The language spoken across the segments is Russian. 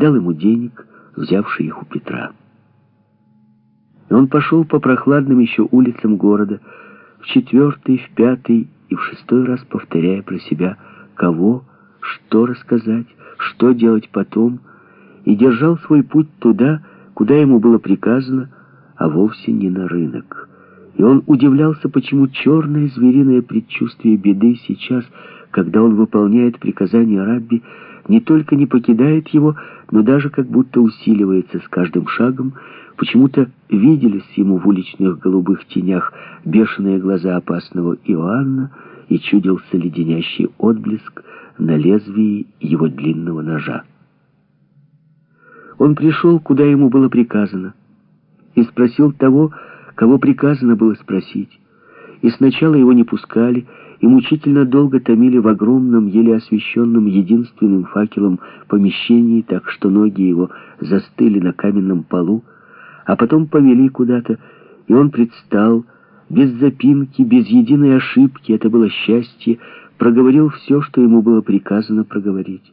дал ему денег, взявший их у Петра. И он пошел по прохладным еще улицам города, в четвертый, в пятый и в шестой раз повторяя про себя, кого, что рассказать, что делать потом, и держал свой путь туда, куда ему было приказано, а вовсе не на рынок. И он удивлялся, почему черное звериное предчувствие беды сейчас, когда он выполняет приказания Рабби, не только не покидает его, но даже как будто усиливается с каждым шагом, почему-то виделись ему в уличных голубых тенях бешеные глаза опасного Иоанна и чудился леденящий отблеск на лезвии его длинного ножа. Он пришел, куда ему было приказано, и спросил того, кого приказано было спросить. И сначала его не пускали, и мучительно долго томили в огромном, еле освещенном единственным факелом помещении, так что ноги его застыли на каменном полу, а потом повели куда-то, и он предстал, без запинки, без единой ошибки, это было счастье, проговорил все, что ему было приказано проговорить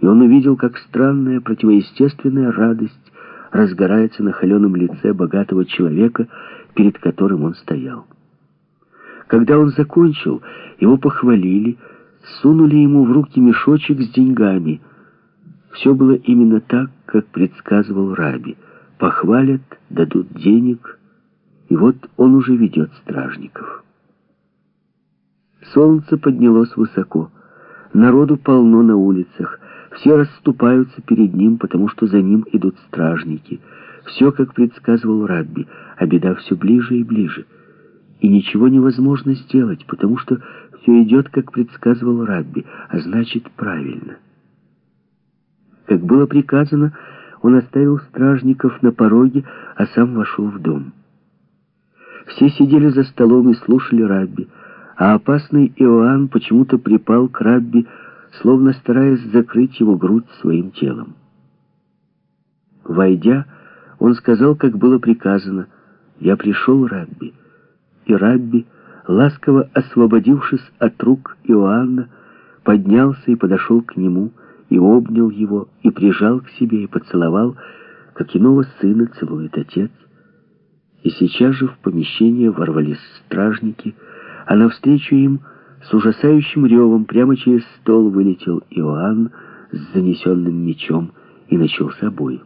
и он увидел, как странная, противоестественная радость разгорается на холеном лице богатого человека, перед которым он стоял. Когда он закончил, его похвалили, сунули ему в руки мешочек с деньгами. Все было именно так, как предсказывал Раби. Похвалят, дадут денег, и вот он уже ведет стражников. Солнце поднялось высоко. Народу полно на улицах. Все расступаются перед ним, потому что за ним идут стражники. Все, как предсказывал Рабби, а беда все ближе и ближе. И ничего невозможно сделать, потому что все идет, как предсказывал Рабби, а значит, правильно. Как было приказано, он оставил стражников на пороге, а сам вошел в дом. Все сидели за столом и слушали Рабби, а опасный Иоанн почему-то припал к Рабби, словно стараясь закрыть его грудь своим телом. Войдя, он сказал, как было приказано, «Я пришел, Рабби». И Рабби, ласково освободившись от рук Иоанна, поднялся и подошел к нему, и обнял его, и прижал к себе, и поцеловал, как иного сына целует отец. И сейчас же в помещение ворвались стражники, а навстречу им — с ужасающим ревом прямо через стол вылетел Иоанн с занесенным мечом и начался бой.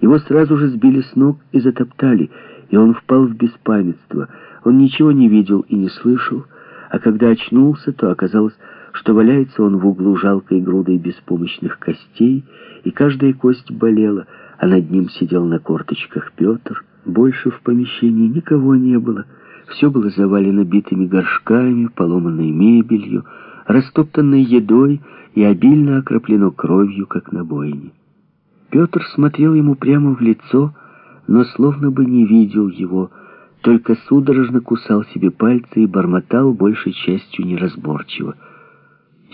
Его сразу же сбили с ног и затоптали, и он впал в беспамятство. Он ничего не видел и не слышал, а когда очнулся, то оказалось, что валяется он в углу жалкой грудой беспомощных костей, и каждая кость болела, а над ним сидел на корточках Петр. Больше в помещении никого не было — все было завалено битыми горшками, поломанной мебелью, растоптанной едой и обильно окроплено кровью, как на бойне. Петр смотрел ему прямо в лицо, но словно бы не видел его, только судорожно кусал себе пальцы и бормотал большей частью неразборчиво.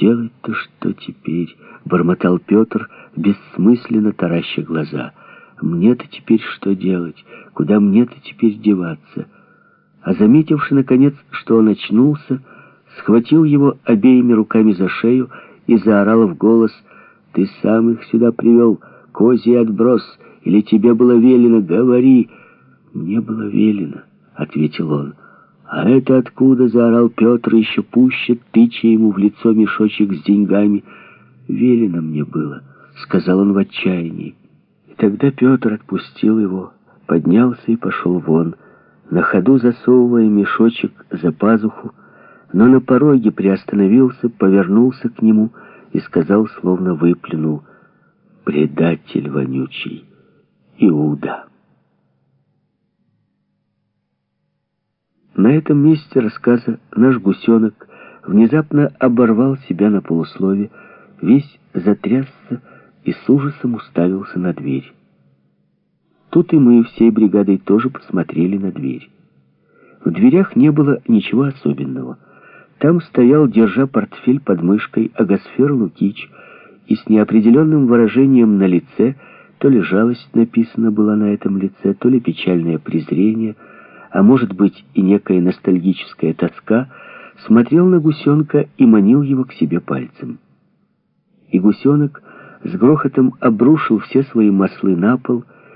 «Делать-то что теперь?» — бормотал Петр, бессмысленно тараща глаза. «Мне-то теперь что делать? Куда мне-то теперь деваться?» а заметивши, наконец, что он очнулся, схватил его обеими руками за шею и заорал в голос «Ты сам их сюда привел, козий отброс, или тебе было велено, говори!» «Мне было велено», — ответил он. «А это откуда?» — заорал Петр, еще пуще, тыча ему в лицо мешочек с деньгами. «Велено мне было», — сказал он в отчаянии. И тогда Петр отпустил его, поднялся и пошел вон, — на ходу засовывая мешочек за пазуху, но на пороге приостановился, повернулся к нему и сказал, словно выплюнул, «Предатель вонючий, Иуда». На этом месте рассказа наш гусенок внезапно оборвал себя на полуслове, весь затрясся и с ужасом уставился на дверь. Тут и мы всей бригадой тоже посмотрели на дверь. В дверях не было ничего особенного. Там стоял, держа портфель под мышкой, Агасфер Лукич, и с неопределенным выражением на лице, то ли жалость написана была на этом лице, то ли печальное презрение, а может быть и некая ностальгическая тоска, смотрел на гусенка и манил его к себе пальцем. И гусенок с грохотом обрушил все свои маслы на пол